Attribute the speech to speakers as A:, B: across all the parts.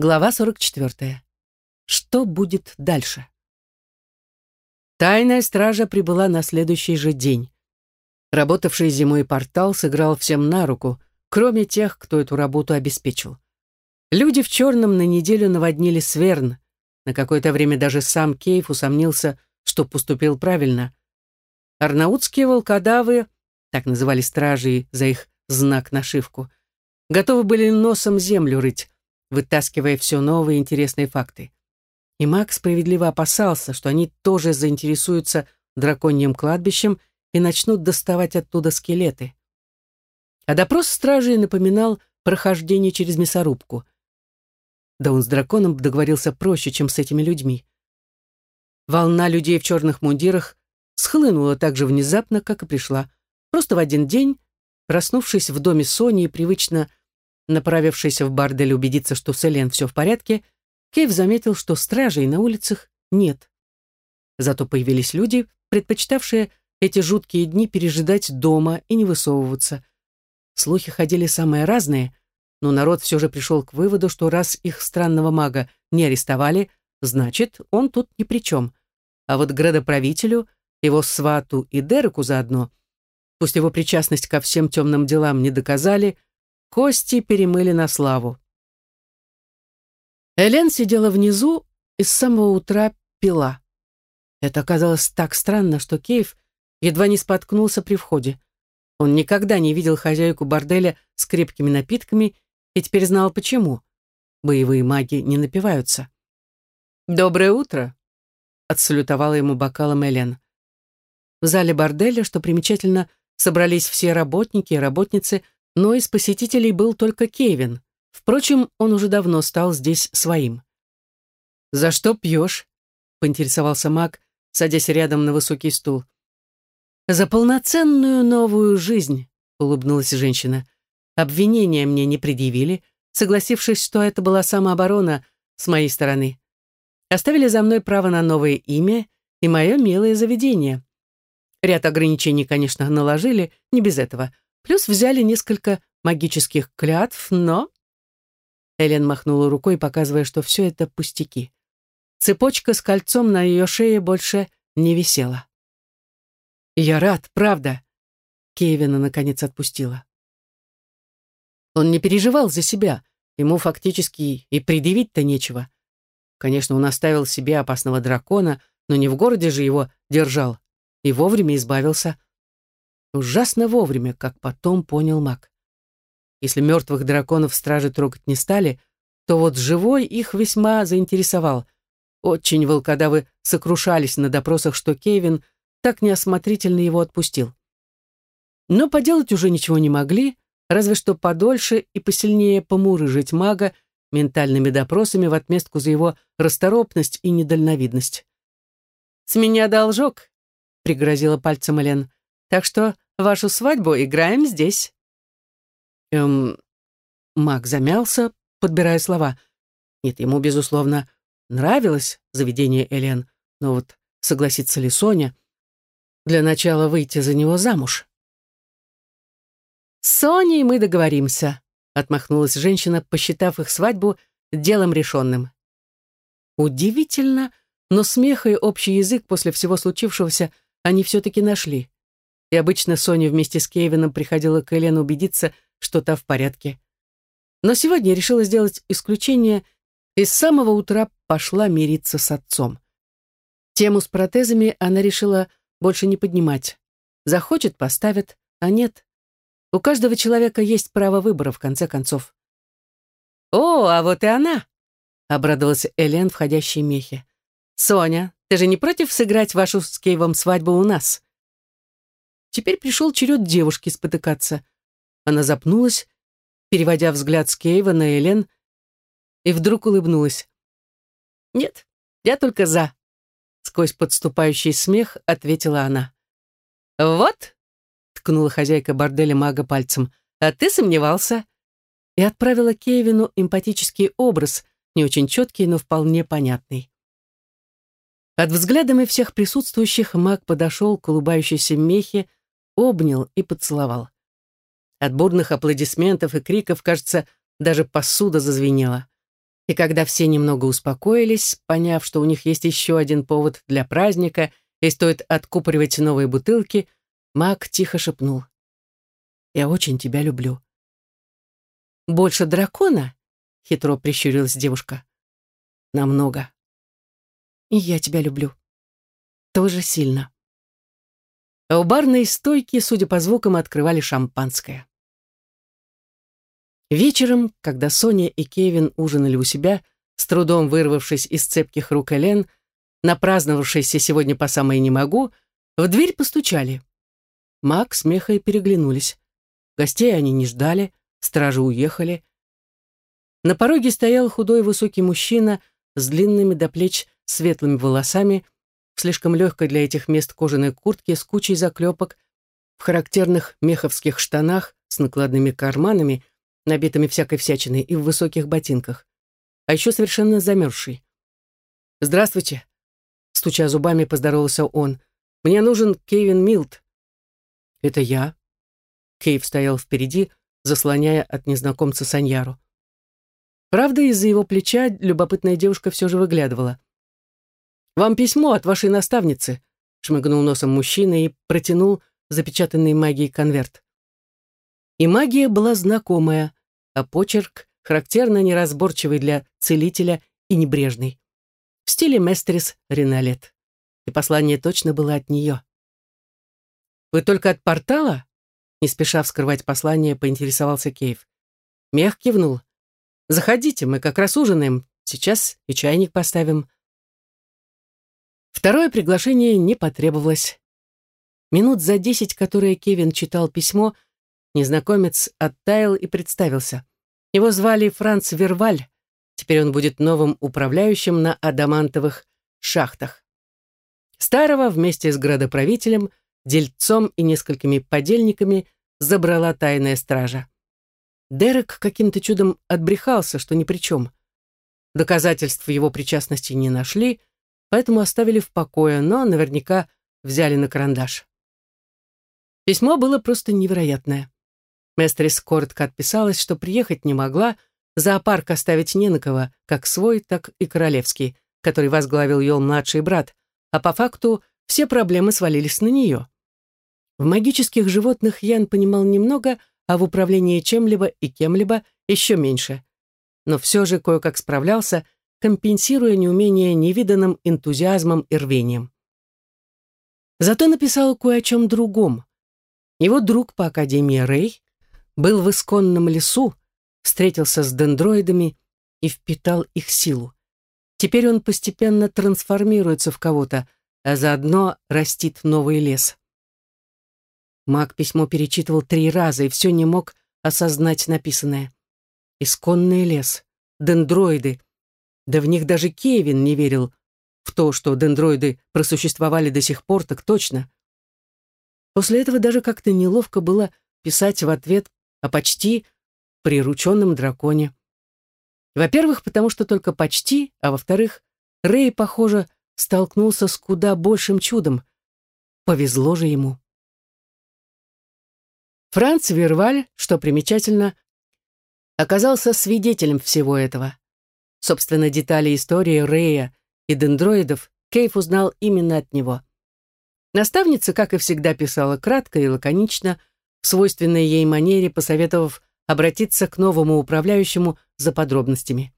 A: Глава 44. Что будет дальше? Тайная стража прибыла на следующий же день. Работавший зимой портал сыграл всем на руку, кроме тех, кто эту работу обеспечил. Люди в черном на неделю наводнили Сверн. На какое-то время даже сам Кейв усомнился, что поступил правильно. Арнаутские волкодавы, так называли стражи за их знак-нашивку, готовы были носом землю рыть, вытаскивая все новые интересные факты. И Макс справедливо опасался, что они тоже заинтересуются драконьим кладбищем и начнут доставать оттуда скелеты. А допрос стражей напоминал прохождение через мясорубку. Да он с драконом договорился проще, чем с этими людьми. Волна людей в черных мундирах схлынула так же внезапно, как и пришла. Просто в один день, проснувшись в доме Сони и привычно Направившись в бордель убедиться, что с Элен все в порядке, Кейв заметил, что стражей на улицах нет. Зато появились люди, предпочитавшие эти жуткие дни пережидать дома и не высовываться. Слухи ходили самые разные, но народ все же пришел к выводу, что раз их странного мага не арестовали, значит, он тут ни при чем. А вот градоправителю, его свату и Дереку заодно, пусть его причастность ко всем темным делам не доказали, Кости перемыли на славу. Элен сидела внизу и с самого утра пила. Это оказалось так странно, что Кейв едва не споткнулся при входе. Он никогда не видел хозяйку борделя с крепкими напитками и теперь знал почему. Боевые маги не напиваются. «Доброе утро!» — отсалютовала ему бокалом Элен. В зале борделя, что примечательно, собрались все работники и работницы, но из посетителей был только Кевин. Впрочем, он уже давно стал здесь своим. «За что пьешь?» — поинтересовался маг, садясь рядом на высокий стул. «За полноценную новую жизнь», — улыбнулась женщина. «Обвинения мне не предъявили, согласившись, что это была самооборона с моей стороны. Оставили за мной право на новое имя и мое милое заведение. Ряд ограничений, конечно, наложили, не без этого — Плюс взяли несколько магических клятв, но... Элен махнула рукой, показывая, что все это пустяки. Цепочка с кольцом на ее шее больше не висела. «Я рад, правда», — Кевина наконец отпустила. Он не переживал за себя, ему фактически и предъявить-то нечего. Конечно, он оставил себе опасного дракона, но не в городе же его держал, и вовремя избавился Ужасно вовремя, как потом понял маг. Если мертвых драконов стражи трогать не стали, то вот живой их весьма заинтересовал. Очень волкодавы сокрушались на допросах, что Кевин так неосмотрительно его отпустил. Но поделать уже ничего не могли, разве что подольше и посильнее помурыжить мага ментальными допросами в отместку за его расторопность и недальновидность. «С меня должок», — пригрозила пальцем Элен. Так что вашу свадьбу играем здесь». Эм, Мак замялся, подбирая слова. Нет, ему, безусловно, нравилось заведение Элен, но вот согласится ли Соня? Для начала выйти за него замуж. «С Соней мы договоримся», — отмахнулась женщина, посчитав их свадьбу делом решенным. Удивительно, но смех и общий язык после всего случившегося они все-таки нашли и обычно Соня вместе с Кевином приходила к Элен убедиться, что та в порядке. Но сегодня решила сделать исключение и с самого утра пошла мириться с отцом. Тему с протезами она решила больше не поднимать. Захочет — поставит, а нет. У каждого человека есть право выбора, в конце концов. «О, а вот и она!» — обрадовалась Элен, входящей мехе. «Соня, ты же не против сыграть вашу с Кейвом свадьбу у нас?» Теперь пришел черед девушки спотыкаться. Она запнулась, переводя взгляд с Кейва на Элен, и вдруг улыбнулась. «Нет, я только за», — сквозь подступающий смех ответила она. «Вот», — ткнула хозяйка борделя мага пальцем, «а ты сомневался» и отправила Кевину эмпатический образ, не очень четкий, но вполне понятный. Под взглядами всех присутствующих маг подошел к улыбающейся мехе, обнял и поцеловал. От бурных аплодисментов и криков, кажется, даже посуда зазвенела. И когда все немного успокоились, поняв, что у них есть еще один повод для праздника и стоит откупоривать новые бутылки, Мак тихо шепнул. «Я очень тебя люблю». «Больше дракона?» — хитро прищурилась девушка. «Намного». «И я тебя люблю. Тоже сильно». А у барной стойки, судя по звукам, открывали шампанское. Вечером, когда Соня и Кевин ужинали у себя, с трудом вырвавшись из цепких рук Элен, напраздновавшейся сегодня по самой не могу, в дверь постучали. Макс с Мехой переглянулись. Гостей они не ждали, стражи уехали. На пороге стоял худой высокий мужчина с длинными до плеч светлыми волосами, в слишком легкой для этих мест кожаной куртке с кучей заклепок, в характерных меховских штанах с накладными карманами — набитыми всякой всячиной, и в высоких ботинках. А еще совершенно замерзший. «Здравствуйте!» Стуча зубами, поздоровался он. «Мне нужен Кевин Милт». «Это я». Кейв стоял впереди, заслоняя от незнакомца Саньяру. Правда, из-за его плеча любопытная девушка все же выглядывала. «Вам письмо от вашей наставницы», — шмыгнул носом мужчина и протянул запечатанный магией конверт. И магия была знакомая, а почерк характерно неразборчивый для целителя и небрежный. В стиле Местрис Риналет. И послание точно было от нее. «Вы только от портала?» Не спеша вскрывать послание, поинтересовался Кейв. Мех кивнул. «Заходите, мы как раз ужинаем. Сейчас и чайник поставим». Второе приглашение не потребовалось. Минут за десять, которые Кевин читал письмо, незнакомец оттаял и представился. Его звали Франц Верваль. Теперь он будет новым управляющим на адамантовых шахтах. Старого вместе с градоправителем, дельцом и несколькими подельниками забрала тайная стража. Дерек каким-то чудом отбрехался, что ни при чем. Доказательств его причастности не нашли, поэтому оставили в покое, но наверняка взяли на карандаш. Письмо было просто невероятное. Местрис коротко отписалась, что приехать не могла, зоопарк оставить не на кого, как свой, так и королевский, который возглавил ее младший брат, а по факту все проблемы свалились на нее. В магических животных Ян понимал немного, а в управлении чем-либо и кем-либо еще меньше. Но все же кое-как справлялся, компенсируя неумение невиданным энтузиазмом и рвением. Зато написал кое о чем другом. Его друг по Академии Рэй был в исконном лесу, встретился с дендроидами и впитал их силу. Теперь он постепенно трансформируется в кого-то, а заодно растит новый лес. Маг письмо перечитывал три раза и все не мог осознать написанное. Исконный лес, дендроиды. Да в них даже Кевин не верил в то, что дендроиды просуществовали до сих пор, так точно. После этого даже как-то неловко было писать в ответ о почти прирученном драконе. Во-первых, потому что только почти, а во-вторых, Рэй, похоже, столкнулся с куда большим чудом. Повезло же ему. Франц Верваль, что примечательно, оказался свидетелем всего этого. Собственно, детали истории Рэя и дендроидов Кейф узнал именно от него. Наставница, как и всегда, писала кратко и лаконично, в свойственной ей манере посоветовав обратиться к новому управляющему за подробностями.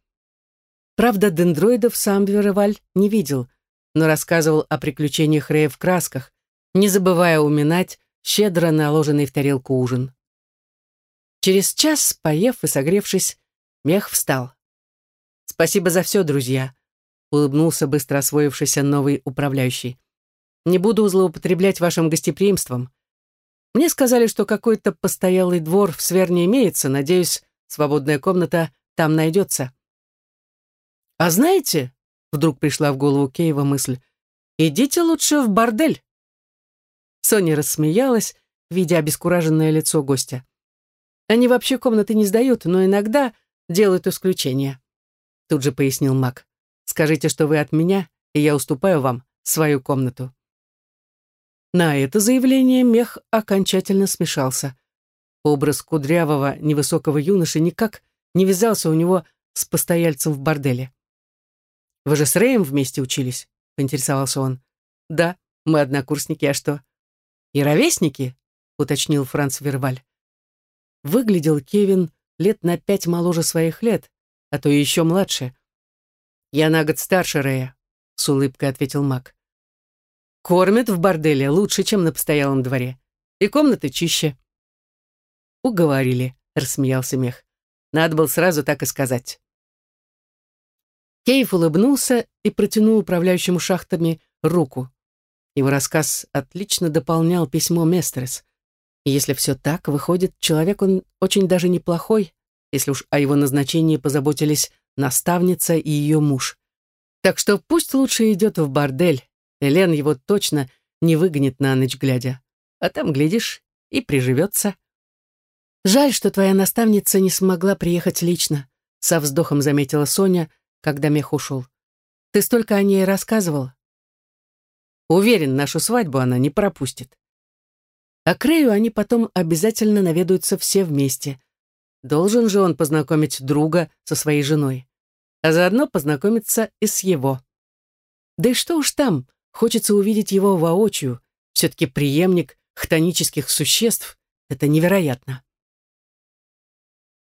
A: Правда, дендроидов сам Вереваль не видел, но рассказывал о приключениях Рея в красках, не забывая уминать щедро наложенный в тарелку ужин. Через час, поев и согревшись, мех встал. «Спасибо за все, друзья», — улыбнулся быстро освоившийся новый управляющий. «Не буду злоупотреблять вашим гостеприимством. Мне сказали, что какой-то постоялый двор в Сверне имеется. Надеюсь, свободная комната там найдется. А знаете, вдруг пришла в голову Кейва мысль, идите лучше в бордель. Соня рассмеялась, видя обескураженное лицо гостя. Они вообще комнаты не сдают, но иногда делают исключения. Тут же пояснил Мак. Скажите, что вы от меня, и я уступаю вам свою комнату. На это заявление мех окончательно смешался. Образ кудрявого, невысокого юноши никак не вязался у него с постояльцем в борделе. «Вы же с Рэем вместе учились?» — поинтересовался он. «Да, мы однокурсники, а что?» «И ровесники?» — уточнил Франц Верваль. Выглядел Кевин лет на пять моложе своих лет, а то еще младше. «Я на год старше Рэя», — с улыбкой ответил Мак. «Кормят в борделе лучше, чем на постоялом дворе. И комнаты чище». «Уговорили», — рассмеялся Мех. «Надо было сразу так и сказать». Кейв улыбнулся и протянул управляющему шахтами руку. Его рассказ отлично дополнял письмо Местрес. Если все так, выходит, человек он очень даже неплохой, если уж о его назначении позаботились наставница и ее муж. Так что пусть лучше идет в бордель. Элен его точно не выгонит на ночь глядя. А там, глядишь, и приживется. «Жаль, что твоя наставница не смогла приехать лично», со вздохом заметила Соня, когда мех ушел. «Ты столько о ней рассказывал». Уверен, нашу свадьбу она не пропустит. А Крею они потом обязательно наведаются все вместе. Должен же он познакомить друга со своей женой. А заодно познакомиться и с его. Да и что уж там, хочется увидеть его воочию. Все-таки преемник хтонических существ — это невероятно.